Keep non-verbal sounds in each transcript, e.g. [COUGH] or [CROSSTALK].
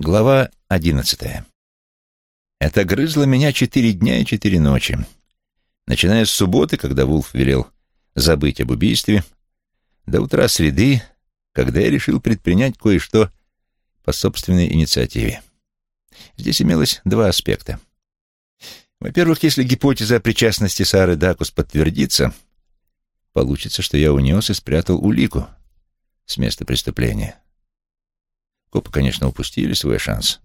Глава одиннадцатая. Это грызло меня четыре дня и четыре ночи. Начиная с субботы, когда Вулф велел забыть об убийстве, до утра среды, когда я решил предпринять кое-что по собственной инициативе. Здесь имелось два аспекта. Во-первых, если гипотеза о причастности Сары Дакус подтвердится, получится, что я унес и спрятал улику с места преступления. Копы, конечно, упустили свой шанс.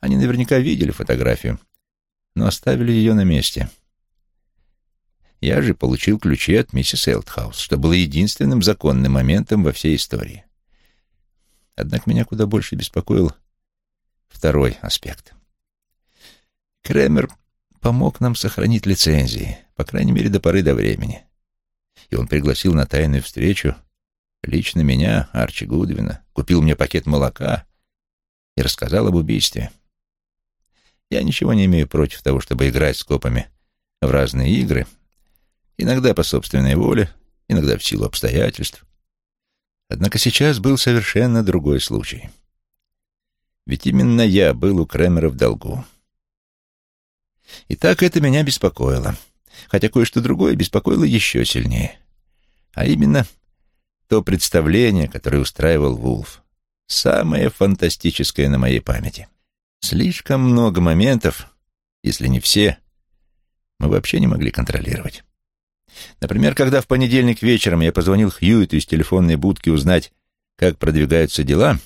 Они наверняка видели фотографию, но оставили ее на месте. Я же получил ключи от миссис Элтхаус, что было единственным законным моментом во всей истории. Однако меня куда больше беспокоил второй аспект. Кремер помог нам сохранить лицензии, по крайней мере, до поры до времени. И он пригласил на тайную встречу Лично меня, Арчи Гудвина, купил мне пакет молока и рассказал об убийстве. Я ничего не имею против того, чтобы играть с копами в разные игры, иногда по собственной воле, иногда в силу обстоятельств. Однако сейчас был совершенно другой случай. Ведь именно я был у Кремера в долгу. И так это меня беспокоило, хотя кое-что другое беспокоило еще сильнее. А именно то представление, которое устраивал Вулф. Самое фантастическое на моей памяти. Слишком много моментов, если не все, мы вообще не могли контролировать. Например, когда в понедельник вечером я позвонил Хьюиту из телефонной будки узнать, как продвигаются дела,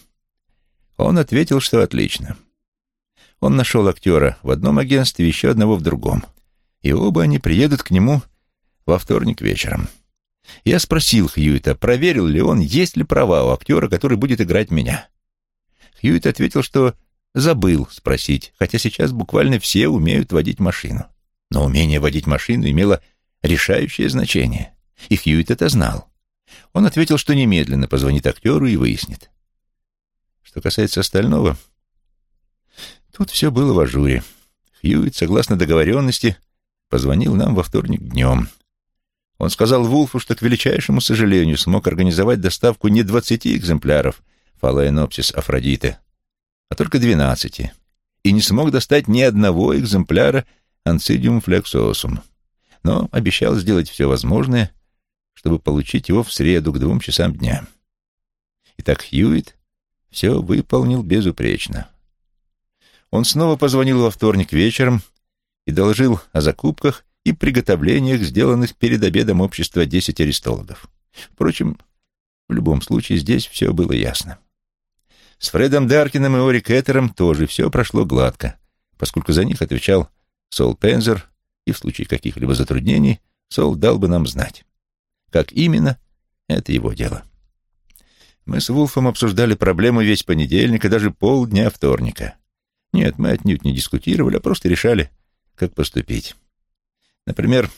он ответил, что отлично. Он нашел актера в одном агентстве, еще одного в другом. И оба они приедут к нему во вторник вечером. Я спросил Хьюита, проверил ли он, есть ли права у актера, который будет играть меня. Хьюит ответил, что забыл спросить, хотя сейчас буквально все умеют водить машину. Но умение водить машину имело решающее значение, и Хьюит это знал. Он ответил, что немедленно позвонит актеру и выяснит. Что касается остального, тут все было в ажуре. Хьюит, согласно договоренности, позвонил нам во вторник днем — он сказал Вулфу, что, к величайшему сожалению, смог организовать доставку не двадцати экземпляров фалоэнопсис Афродиты, а только двенадцати, и не смог достать ни одного экземпляра анцидиум флексоосум, но обещал сделать все возможное, чтобы получить его в среду к двум часам дня. Итак, Хьюит все выполнил безупречно. Он снова позвонил во вторник вечером и доложил о закупках и приготовлениях, сделанных перед обедом общества десять аристологов. Впрочем, в любом случае здесь все было ясно. С Фредом Даркином и Ори Кеттером тоже все прошло гладко, поскольку за них отвечал Сол Пензер, и в случае каких-либо затруднений Сол дал бы нам знать. Как именно, это его дело. Мы с Вулфом обсуждали проблему весь понедельник и даже полдня вторника. Нет, мы отнюдь не дискутировали, а просто решали, как поступить. Например,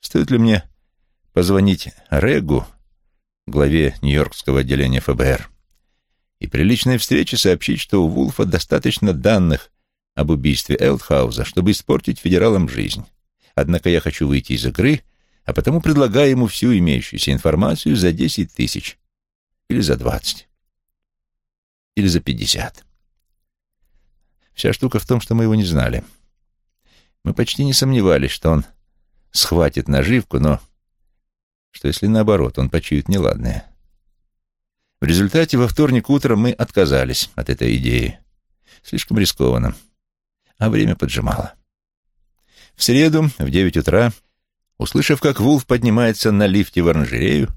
стоит ли мне позвонить Регу, главе Нью-Йоркского отделения ФБР, и при личной встрече сообщить, что у Вулфа достаточно данных об убийстве Элтхауза, чтобы испортить федералам жизнь. Однако я хочу выйти из игры, а потому предлагаю ему всю имеющуюся информацию за десять тысяч. Или за двадцать. Или за пятьдесят. Вся штука в том, что мы его не знали. Мы почти не сомневались, что он схватит наживку, но что если наоборот, он почует неладное? В результате во вторник утром мы отказались от этой идеи. Слишком рискованно. А время поджимало. В среду в девять утра, услышав, как Вулф поднимается на лифте в оранжерею,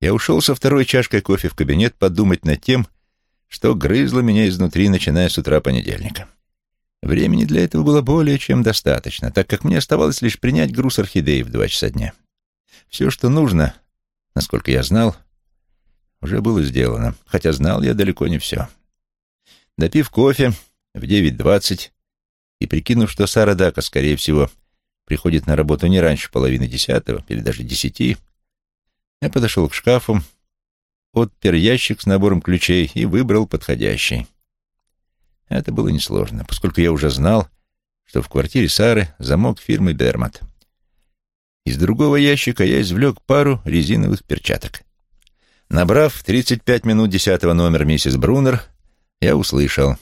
я ушел со второй чашкой кофе в кабинет подумать над тем, что грызло меня изнутри, начиная с утра понедельника. Времени для этого было более чем достаточно, так как мне оставалось лишь принять груз орхидеи в два часа дня. Все, что нужно, насколько я знал, уже было сделано, хотя знал я далеко не все. Допив кофе в 9.20 и прикинув, что Сара Дака, скорее всего, приходит на работу не раньше половины десятого или даже десяти, я подошел к шкафу, отпер ящик с набором ключей и выбрал подходящий. Это было несложно, поскольку я уже знал, что в квартире Сары замок фирмы «Дермат». Из другого ящика я извлек пару резиновых перчаток. Набрав 35 минут десятого номер миссис Брунер, я услышал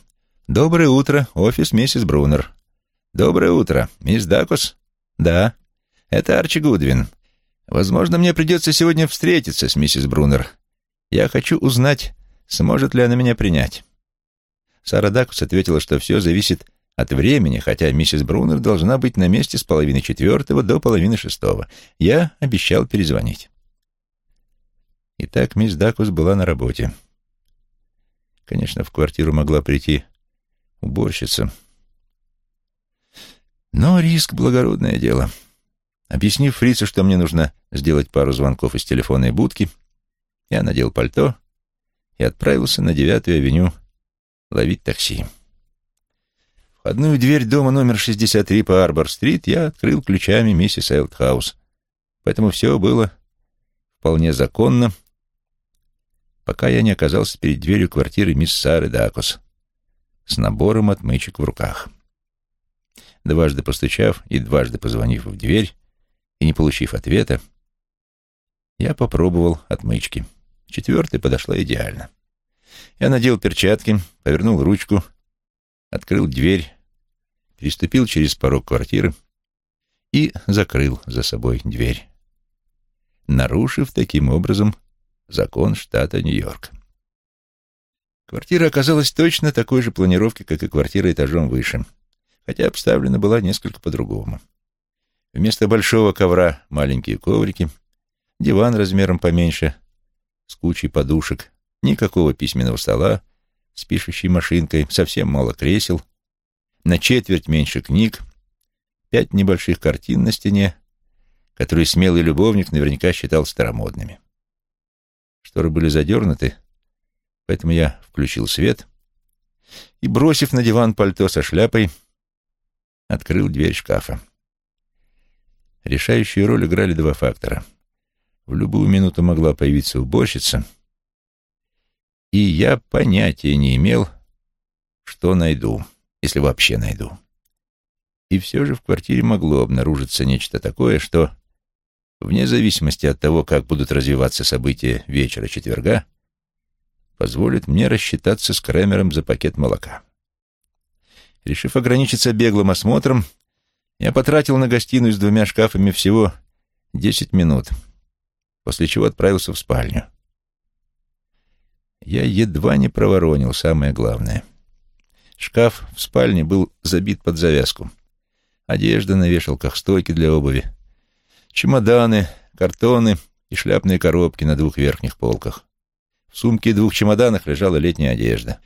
«Доброе утро, офис миссис Брунер». «Доброе утро, мисс Дакус?» «Да, это Арчи Гудвин. Возможно, мне придется сегодня встретиться с миссис Брунер. Я хочу узнать, сможет ли она меня принять». Сара Дакус ответила, что все зависит от времени, хотя миссис Брунер должна быть на месте с половины четвертого до половины шестого. Я обещал перезвонить. Итак, мисс Дакус была на работе. Конечно, в квартиру могла прийти уборщица. Но риск — благородное дело. Объяснив фрицу, что мне нужно сделать пару звонков из телефонной будки, я надел пальто и отправился на девятую авеню ловить такси. Входную дверь дома номер 63 по Арбор-стрит я открыл ключами миссис Элтхаус, поэтому все было вполне законно, пока я не оказался перед дверью квартиры мисс Сары Дакос с набором отмычек в руках. Дважды постучав и дважды позвонив в дверь и не получив ответа, я попробовал отмычки. Четвертая подошла идеально. Я надел перчатки, повернул ручку открыл дверь, переступил через порог квартиры и закрыл за собой дверь, нарушив таким образом закон штата Нью-Йорк. Квартира оказалась точно такой же планировки, как и квартира этажом выше, хотя обставлена была несколько по-другому. Вместо большого ковра маленькие коврики, диван размером поменьше, с кучей подушек, никакого письменного стола, с пишущей машинкой, совсем мало кресел, на четверть меньше книг, пять небольших картин на стене, которые смелый любовник наверняка считал старомодными. Шторы были задернуты, поэтому я включил свет и, бросив на диван пальто со шляпой, открыл дверь шкафа. Решающую роль играли два фактора. В любую минуту могла появиться уборщица — и я понятия не имел, что найду, если вообще найду. И все же в квартире могло обнаружиться нечто такое, что, вне зависимости от того, как будут развиваться события вечера четверга, позволит мне рассчитаться с Крэмером за пакет молока. Решив ограничиться беглым осмотром, я потратил на гостиную с двумя шкафами всего десять минут, после чего отправился в спальню. Я едва не проворонил самое главное. Шкаф в спальне был забит под завязку. Одежда на вешалках, стойки для обуви, чемоданы, картоны и шляпные коробки на двух верхних полках. В сумке и двух чемоданах лежала летняя одежда.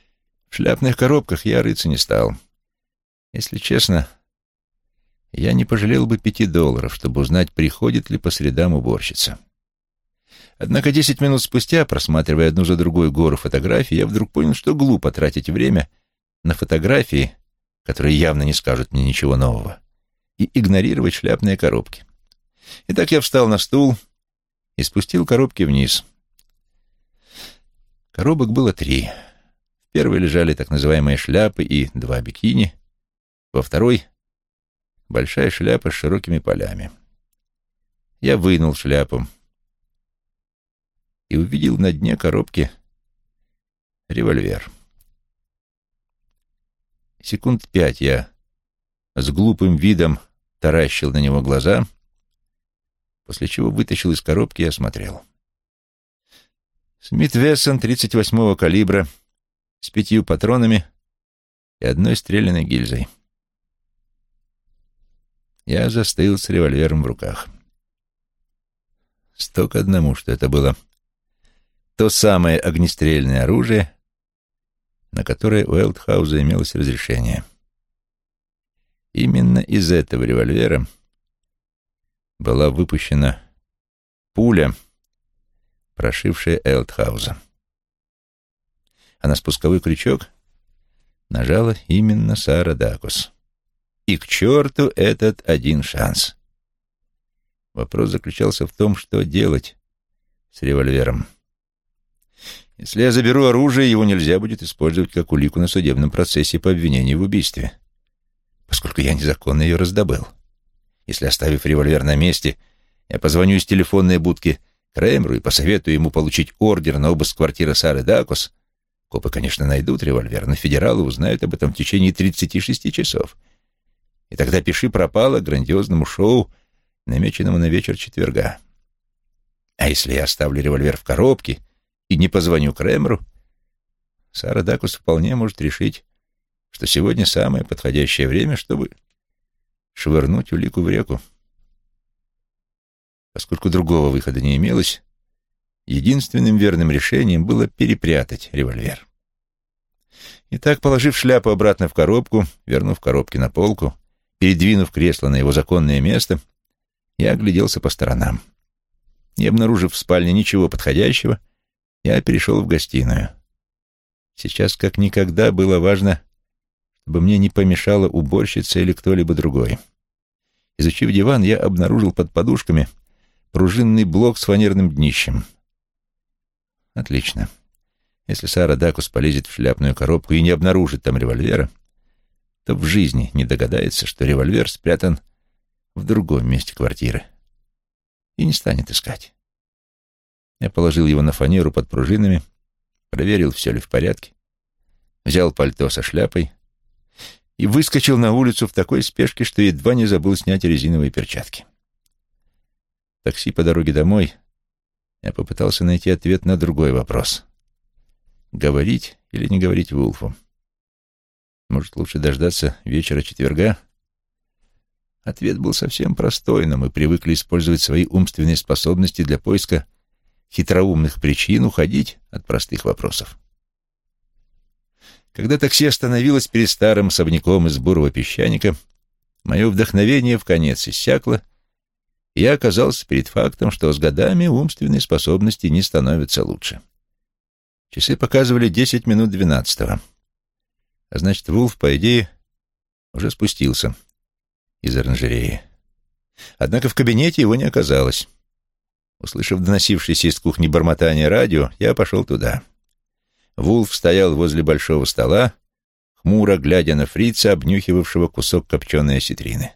В шляпных коробках я рыться не стал. Если честно, я не пожалел бы пяти долларов, чтобы узнать, приходит ли по средам уборщица. Однако десять минут спустя, просматривая одну за другой гору фотографий, я вдруг понял, что глупо тратить время на фотографии, которые явно не скажут мне ничего нового, и игнорировать шляпные коробки. Итак, я встал на стул и спустил коробки вниз. Коробок было три. В первой лежали так называемые шляпы и два бикини, во второй — большая шляпа с широкими полями. Я вынул шляпу, и увидел на дне коробки револьвер. Секунд пять я с глупым видом таращил на него глаза, после чего вытащил из коробки и осмотрел. Смит Вессон 38-го калибра с пятью патронами и одной стрелянной гильзой. Я застыл с револьвером в руках. Сто к одному, что это было то самое огнестрельное оружие, на которое у Элтхауза имелось разрешение. Именно из этого револьвера была выпущена пуля, прошившая Элтхауза. А на спусковой крючок нажала именно Сара Дакус. И к черту этот один шанс. Вопрос заключался в том, что делать с револьвером. Если я заберу оружие, его нельзя будет использовать как улику на судебном процессе по обвинению в убийстве, поскольку я незаконно ее раздобыл. Если, оставив револьвер на месте, я позвоню из телефонной будки Крэмеру и посоветую ему получить ордер на обыск квартиры Сары Дакус, Копы, конечно, найдут револьвер, но федералы узнают об этом в течение 36 часов. И тогда пиши пропало грандиозному шоу, намеченному на вечер четверга. А если я оставлю револьвер в коробке и не позвоню Кремеру, Сара Дакус вполне может решить, что сегодня самое подходящее время, чтобы швырнуть улику в реку. Поскольку другого выхода не имелось, единственным верным решением было перепрятать револьвер. Итак, положив шляпу обратно в коробку, вернув коробки на полку, передвинув кресло на его законное место, я огляделся по сторонам. Не обнаружив в спальне ничего подходящего, я перешел в гостиную. Сейчас как никогда было важно, чтобы мне не помешала уборщица или кто-либо другой. Изучив диван, я обнаружил под подушками пружинный блок с фанерным днищем. Отлично. Если Сара Дакус полезет в шляпную коробку и не обнаружит там револьвера, то в жизни не догадается, что револьвер спрятан в другом месте квартиры и не станет искать. Я положил его на фанеру под пружинами, проверил, все ли в порядке, взял пальто со шляпой и выскочил на улицу в такой спешке, что едва не забыл снять резиновые перчатки. такси по дороге домой я попытался найти ответ на другой вопрос. Говорить или не говорить Вулфу? Может, лучше дождаться вечера четверга? Ответ был совсем простой, но мы привыкли использовать свои умственные способности для поиска хитроумных причин уходить от простых вопросов. Когда такси остановилось перед старым особняком из бурого песчаника, мое вдохновение в конец иссякло, и я оказался перед фактом, что с годами умственные способности не становятся лучше. Часы показывали десять минут двенадцатого. А значит, Вулф, по идее, уже спустился из оранжереи. Однако в кабинете его не оказалось. Услышав доносившееся из кухни бормотание радио, я пошел туда. Вулф стоял возле большого стола, хмуро глядя на фрица, обнюхивавшего кусок копченой осетрины.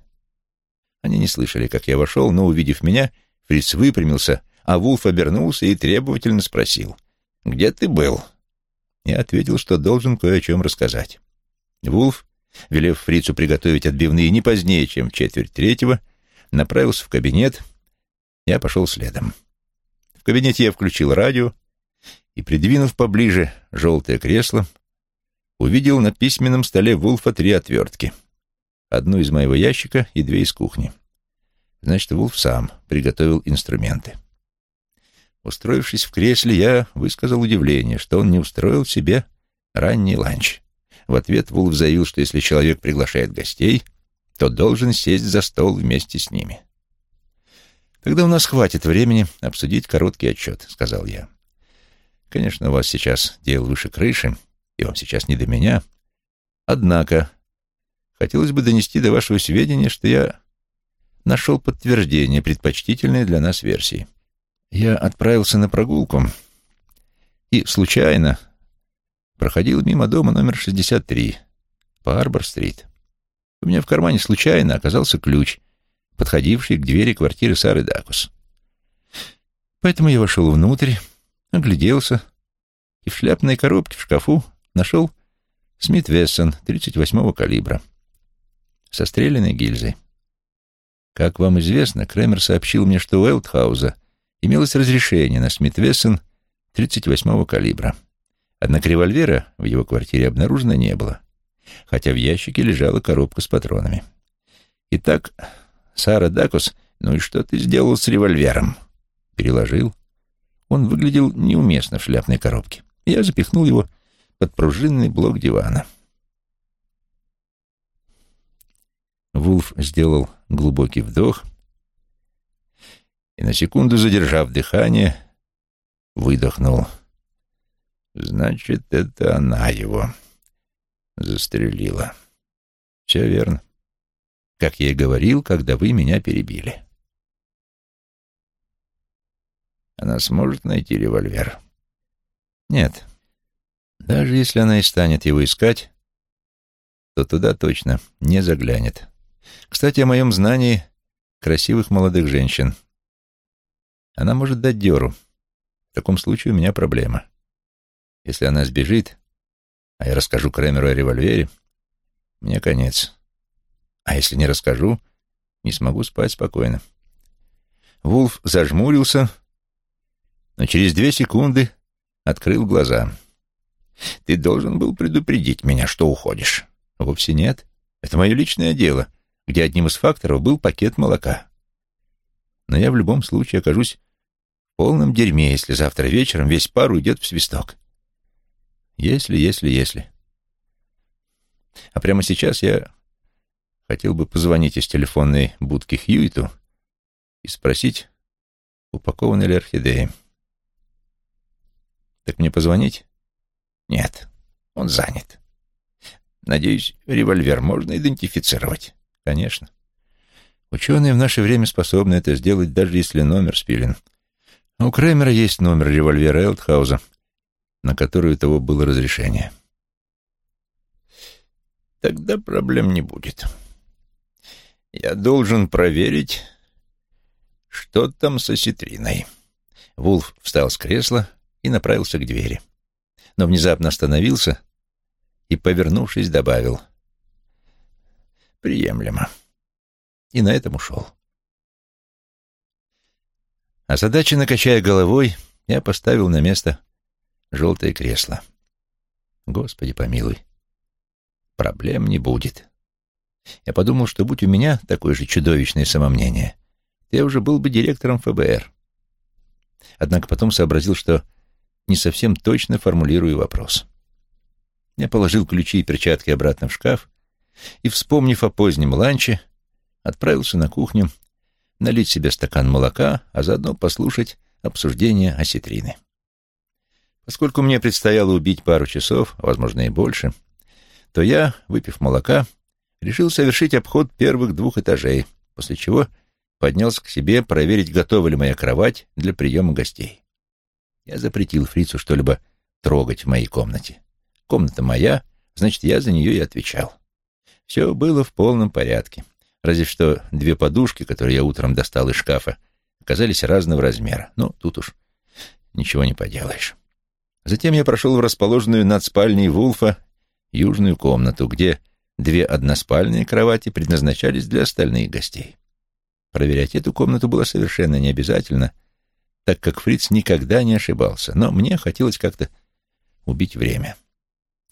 Они не слышали, как я вошел, но, увидев меня, фриц выпрямился, а Вулф обернулся и требовательно спросил, «Где ты был?» Я ответил, что должен кое о чем рассказать. Вулф велев фрицу приготовить отбивные не позднее, чем в четверть третьего, направился в кабинет, я пошел следом. В кабинете я включил радио и, придвинув поближе желтое кресло, увидел на письменном столе Вулфа три отвертки. Одну из моего ящика и две из кухни. Значит, Вулф сам приготовил инструменты. Устроившись в кресле, я высказал удивление, что он не устроил себе ранний ланч. В ответ Вулф заявил, что если человек приглашает гостей, то должен сесть за стол вместе с ними. «Тогда у нас хватит времени обсудить короткий отчет», — сказал я. «Конечно, у вас сейчас дел выше крыши, и вам сейчас не до меня. Однако хотелось бы донести до вашего сведения, что я нашел подтверждение предпочтительной для нас версии. Я отправился на прогулку и случайно проходил мимо дома номер 63 по Арбор-стрит. У меня в кармане случайно оказался ключ, подходивший к двери квартиры Сары Дакус. Поэтому я вошел внутрь, огляделся и в шляпной коробке в шкафу нашел Смит Вессон 38-го калибра со стрелянной гильзой. Как вам известно, Кремер сообщил мне, что у Элтхауза имелось разрешение на Смит Вессон 38-го калибра. Однако револьвера в его квартире обнаружено не было, хотя в ящике лежала коробка с патронами. Итак, Сара Дакус, ну и что ты сделал с револьвером? Переложил. Он выглядел неуместно в шляпной коробке. Я запихнул его под пружинный блок дивана. Вулф сделал глубокий вдох и, на секунду задержав дыхание, выдохнул — Значит, это она его застрелила. Все верно. Как я и говорил, когда вы меня перебили. Она сможет найти револьвер? Нет. Даже если она и станет его искать, то туда точно не заглянет. Кстати, о моем знании красивых молодых женщин. Она может дать дёру. В таком случае у меня проблема. Если она сбежит, А я расскажу Кремеру о револьвере, мне конец. А если не расскажу, не смогу спать спокойно. Вулф зажмурился, но через две секунды открыл глаза. «Ты должен был предупредить меня, что уходишь». «Вовсе нет. Это мое личное дело, где одним из факторов был пакет молока. Но я в любом случае окажусь в полном дерьме, если завтра вечером весь пар уйдет в свисток. Если, если, если. А прямо сейчас я хотел бы позвонить из телефонной будки Хьюиту и спросить, упакованы ли орхидеи. Так мне позвонить? Нет, он занят. Надеюсь, револьвер можно идентифицировать. Конечно. Ученые в наше время способны это сделать, даже если номер спилен. А у Кремера есть номер револьвера Элтхауза, на который у того было разрешение. Тогда проблем не будет. Я должен проверить, что там со ситриной. Вулф встал с кресла и направился к двери. Но внезапно остановился и, повернувшись, добавил «Приемлемо». И на этом ушел. Озадаченно качая головой, я поставил на место желтое кресло. Господи помилуй, проблем не будет. Я подумал, что будь у меня такое же чудовищное самомнение, я уже был бы директором ФБР. Однако потом сообразил, что не совсем точно формулирую вопрос. Я положил ключи и перчатки обратно в шкаф и, вспомнив о позднем ланче, отправился на кухню налить себе стакан молока, а заодно послушать обсуждение осетрины. Поскольку мне предстояло убить пару часов, возможно, и больше, то я, выпив молока, решил совершить обход первых двух этажей, после чего поднялся к себе проверить, готова ли моя кровать для приема гостей. Я запретил фрицу что-либо трогать в моей комнате. Комната моя, значит, я за нее и отвечал. Все было в полном порядке. Разве что две подушки, которые я утром достал из шкафа, оказались разного размера. Но тут уж ничего не поделаешь. Затем я прошел в расположенную над спальней Вулфа южную комнату, где две односпальные кровати предназначались для остальных гостей. Проверять эту комнату было совершенно необязательно, так как Фриц никогда не ошибался, но мне хотелось как-то убить время.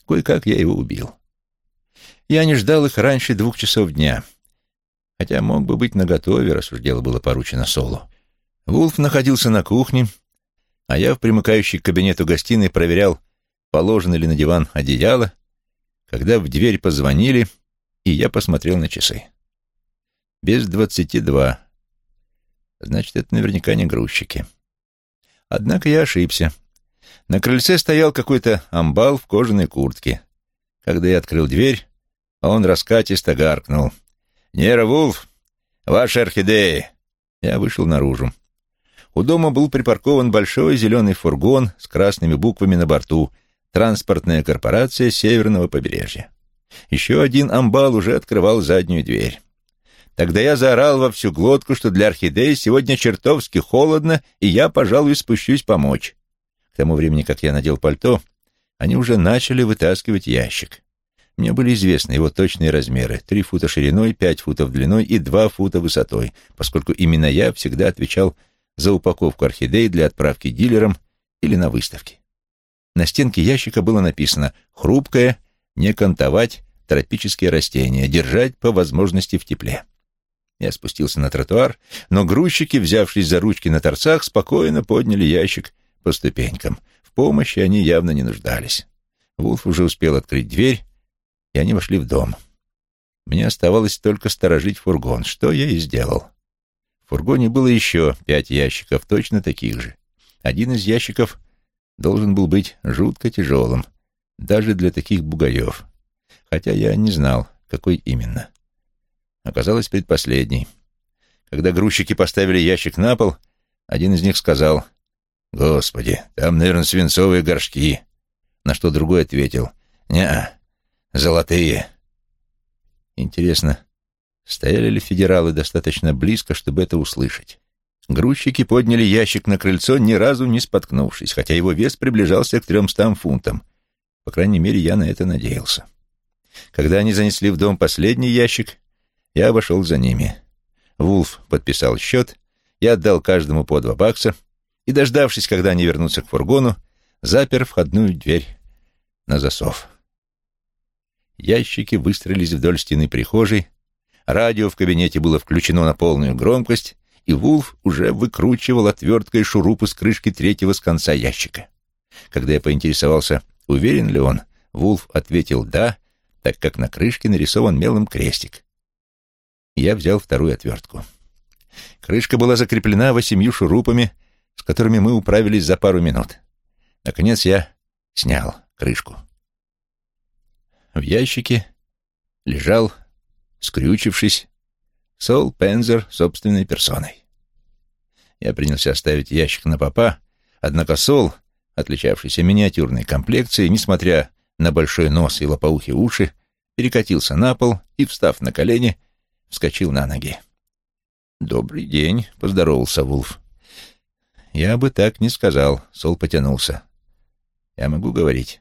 Кое-как я его убил. Я не ждал их раньше двух часов дня, хотя мог бы быть наготове, раз уж дело было поручено Солу. Вулф находился на кухне, а я в примыкающей к кабинету гостиной проверял, положено ли на диван одеяло, когда в дверь позвонили, и я посмотрел на часы. Без двадцати два. Значит, это наверняка не грузчики. Однако я ошибся. На крыльце стоял какой-то амбал в кожаной куртке. Когда я открыл дверь, он раскатисто гаркнул. «Нера Вулф, ваши орхидеи!» Я вышел наружу. У дома был припаркован большой зеленый фургон с красными буквами на борту «Транспортная корпорация Северного побережья». Еще один амбал уже открывал заднюю дверь. Тогда я заорал во всю глотку, что для орхидеи сегодня чертовски холодно, и я, пожалуй, спущусь помочь. К тому времени, как я надел пальто, они уже начали вытаскивать ящик. Мне были известны его точные размеры — три фута шириной, пять футов длиной и два фута высотой, поскольку именно я всегда отвечал за упаковку орхидей для отправки дилерам или на выставки. На стенке ящика было написано «Хрупкое, не кантовать, тропические растения, держать по возможности в тепле». Я спустился на тротуар, но грузчики, взявшись за ручки на торцах, спокойно подняли ящик по ступенькам. В помощи они явно не нуждались. Вулф уже успел открыть дверь, и они вошли в дом. Мне оставалось только сторожить фургон, что я и сделал. В фургоне было еще пять ящиков, точно таких же. Один из ящиков должен был быть жутко тяжелым, даже для таких бугаев, хотя я не знал, какой именно. Оказалось, предпоследний. Когда грузчики поставили ящик на пол, один из них сказал — «Господи, там, наверное, свинцовые горшки». На что другой ответил, «Не, золотые». Интересно, стояли ли федералы достаточно близко, чтобы это услышать? Грузчики подняли ящик на крыльцо, ни разу не споткнувшись, хотя его вес приближался к тремстам фунтам. По крайней мере, я на это надеялся. Когда они занесли в дом последний ящик, я обошел за ними. Вулф подписал счет, я отдал каждому по два бакса и, дождавшись, когда они вернутся к фургону, запер входную дверь на засов. Ящики выстроились вдоль стены прихожей, радио в кабинете было включено на полную громкость, и Вулф уже выкручивал отверткой шурупы с крышки третьего с конца ящика. Когда я поинтересовался, уверен ли он, Вулф ответил «да», так как на крышке нарисован мелом крестик. Я взял вторую отвертку. Крышка была закреплена восемью шурупами, с которыми мы управились за пару минут. Наконец я снял крышку. В ящике лежал, скрючившись, Сол Пензер собственной персоной. Я принялся ставить ящик на попа, однако Сол, отличавшийся миниатюрной комплекцией, несмотря на большой нос и лопоухие уши, перекатился на пол и, встав на колени, вскочил на ноги. «Добрый день», — поздоровался Вулф. «Я бы так не сказал», — Сол потянулся. «Я могу говорить?»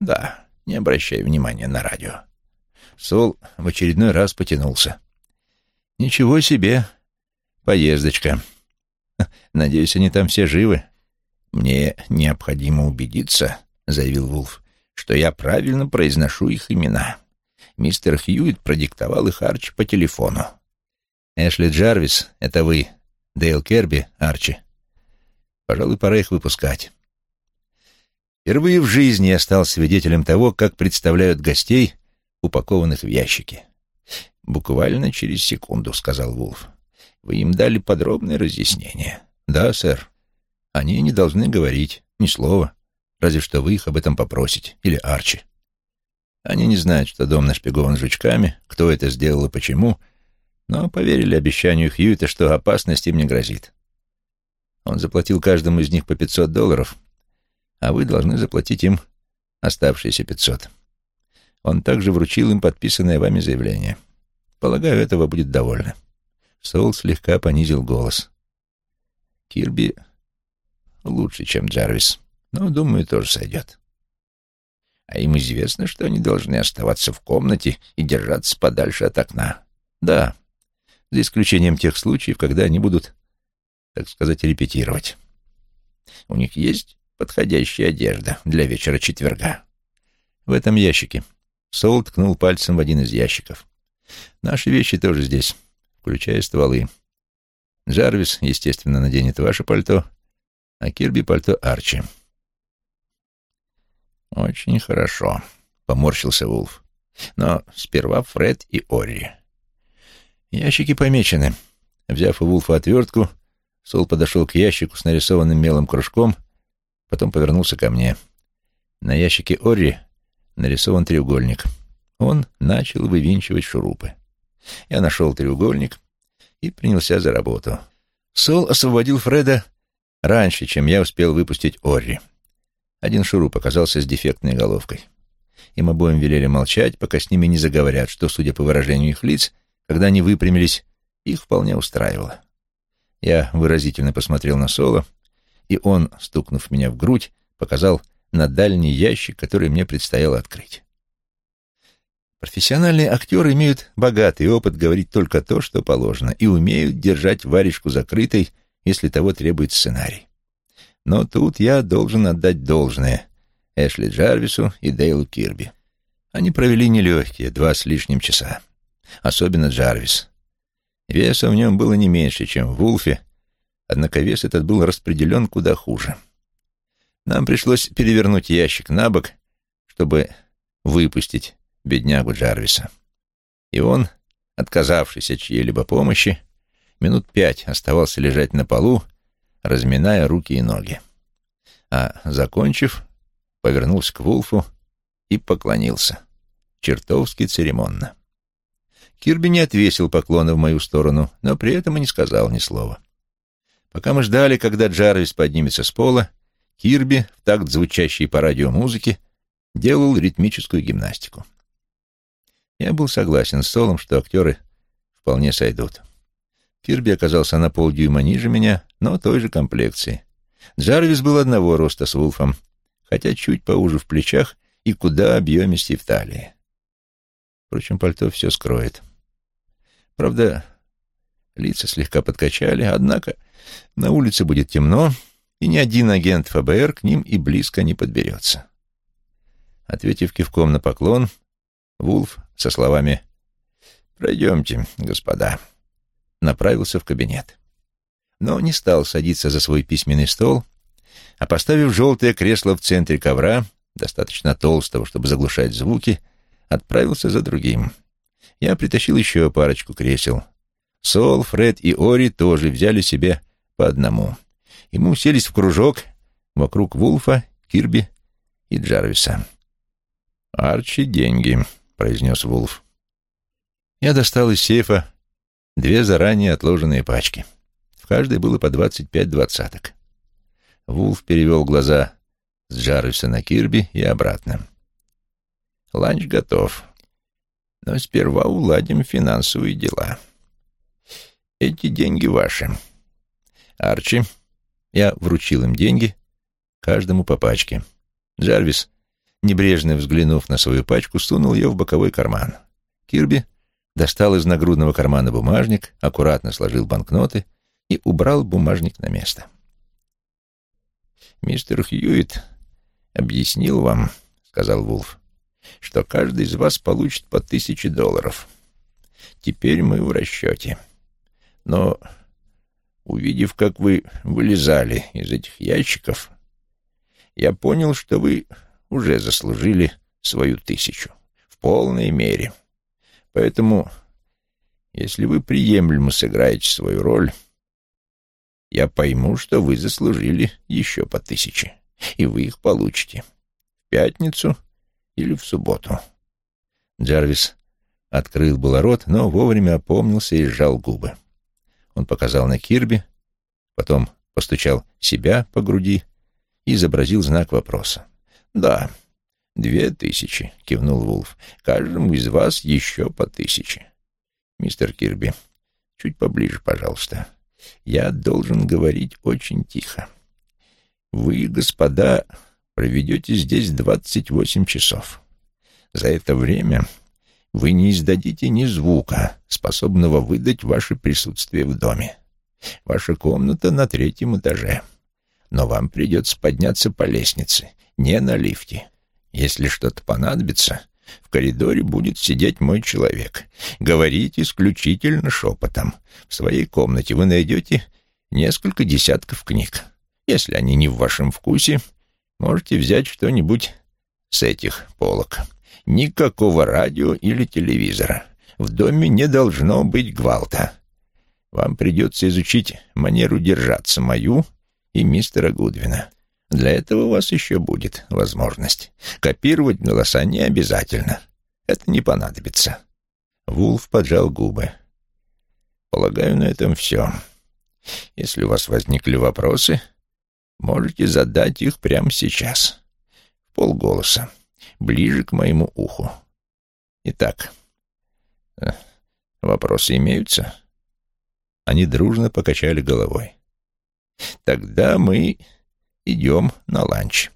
«Да, не обращай внимания на радио». Сол в очередной раз потянулся. «Ничего себе! Поездочка. [LAUGHS] Надеюсь, они там все живы?» «Мне необходимо убедиться», — заявил Вулф, «что я правильно произношу их имена. Мистер Хьюитт продиктовал их Арчи по телефону». «Эшли Джарвис, это вы. Дейл Керби, Арчи. Пожалуй, пора их выпускать». Впервые в жизни я стал свидетелем того, как представляют гостей, упакованных в ящики. «Буквально через секунду», — сказал Вулф. «Вы им дали подробное разъяснение». «Да, сэр. Они не должны говорить ни слова, разве что вы их об этом попросите, или Арчи. Они не знают, что дом нашпигован жучками, кто это сделал и почему, но поверили обещанию Хьюита, что опасность им не грозит. Он заплатил каждому из них по пятьсот долларов, а вы должны заплатить им оставшиеся пятьсот. Он также вручил им подписанное вами заявление. Полагаю, этого будет довольно. Соул слегка понизил голос. Кирби лучше, чем Джарвис, но, думаю, тоже сойдет. А им известно, что они должны оставаться в комнате и держаться подальше от окна. Да, за исключением тех случаев, когда они будут, так сказать, репетировать. У них есть подходящая одежда для вечера четверга. В этом ящике. Соул ткнул пальцем в один из ящиков. Наши вещи тоже здесь, включая стволы. Джарвис, естественно, наденет ваше пальто, а Кирби — пальто Арчи. «Очень хорошо», — поморщился Вулф. «Но сперва Фред и Орри». Ящики помечены. Взяв у Вулфа отвертку, Сол подошел к ящику с нарисованным мелом кружком, потом повернулся ко мне. На ящике Орри нарисован треугольник. Он начал вывинчивать шурупы. Я нашел треугольник и принялся за работу. Сол освободил Фреда раньше, чем я успел выпустить Орри. Один шуруп оказался с дефектной головкой. Им обоим велели молчать, пока с ними не заговорят, что, судя по выражению их лиц, когда они выпрямились, их вполне устраивало. Я выразительно посмотрел на Соло, и он, стукнув меня в грудь, показал на дальний ящик, который мне предстояло открыть. Профессиональные актеры имеют богатый опыт говорить только то, что положено, и умеют держать варежку закрытой, если того требует сценарий. Но тут я должен отдать должное Эшли Джарвису и Дейлу Кирби. Они провели нелегкие два с лишним часа. Особенно Джарвис. Веса в нем было не меньше, чем в Вулфе, однако вес этот был распределен куда хуже. Нам пришлось перевернуть ящик на бок, чтобы выпустить беднягу Джарвиса. И он, отказавшись от чьей-либо помощи, минут пять оставался лежать на полу, разминая руки и ноги. А, закончив, повернулся к Вулфу и поклонился, чертовски церемонно. Кирби не отвесил поклона в мою сторону, но при этом и не сказал ни слова. Пока мы ждали, когда Джарвис поднимется с пола, Кирби, в такт звучащей по радио музыки, делал ритмическую гимнастику. Я был согласен с Солом, что актеры вполне сойдут. Кирби оказался на полдюйма ниже меня, но той же комплекции. Джарвис был одного роста с Вулфом, хотя чуть поуже в плечах и куда объемистей в талии. Впрочем, пальто все скроет. Правда, лица слегка подкачали, однако на улице будет темно, и ни один агент ФБР к ним и близко не подберется. Ответив кивком на поклон, Вулф со словами «Пройдемте, господа», направился в кабинет. Но не стал садиться за свой письменный стол, а поставив желтое кресло в центре ковра, достаточно толстого, чтобы заглушать звуки, отправился за другим. Я притащил еще парочку кресел. Сол, Фред и Ори тоже взяли себе по одному. И мы уселись в кружок вокруг Вулфа, Кирби и Джарвиса. «Арчи деньги», — произнес Вулф. Я достал из сейфа две заранее отложенные пачки. В каждой было по двадцать пять двадцаток. Вулф перевел глаза с Джарвиса на Кирби и обратно. «Ланч готов. Но сперва уладим финансовые дела. Эти деньги ваши. Арчи, я вручил им деньги, каждому по пачке. Джарвис, небрежно взглянув на свою пачку, сунул ее в боковой карман. Кирби достал из нагрудного кармана бумажник, аккуратно сложил банкноты и убрал бумажник на место. «Мистер Хьюитт объяснил вам, — сказал Вулф, — что каждый из вас получит по тысяче долларов. Теперь мы в расчете. Но, увидев, как вы вылезали из этих ящиков, я понял, что вы уже заслужили свою тысячу в полной мере. Поэтому, если вы приемлемо сыграете свою роль, я пойму, что вы заслужили еще по тысяче, и вы их получите в пятницу или в субботу. Джарвис открыл было рот, но вовремя опомнился и сжал губы. Он показал на Кирби, потом постучал себя по груди и изобразил знак вопроса. «Да, две тысячи», — кивнул Вулф. «Каждому из вас еще по тысяче. Мистер Кирби, чуть поближе, пожалуйста. Я должен говорить очень тихо. Вы, господа, проведете здесь двадцать восемь часов. За это время вы не издадите ни звука, способного выдать ваше присутствие в доме. Ваша комната на третьем этаже. Но вам придется подняться по лестнице, не на лифте. Если что-то понадобится, в коридоре будет сидеть мой человек. Говорить исключительно шепотом. В своей комнате вы найдете несколько десятков книг. Если они не в вашем вкусе, можете взять что-нибудь с этих полок. Никакого радио или телевизора. В доме не должно быть гвалта. Вам придется изучить манеру держаться мою и мистера Гудвина. Для этого у вас еще будет возможность. Копировать голоса не обязательно. Это не понадобится. Вулф поджал губы. Полагаю, на этом все. Если у вас возникли вопросы, можете задать их прямо сейчас. В полголоса ближе к моему уху. Итак, э, вопросы имеются? Они дружно покачали головой. Тогда мы идем на ланч.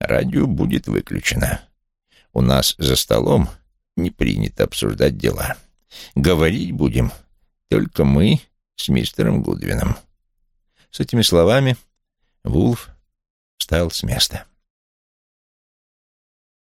Радио будет выключено. У нас за столом не принято обсуждать дела. Говорить будем только мы с мистером Гудвином. С этими словами Вулф встал с места.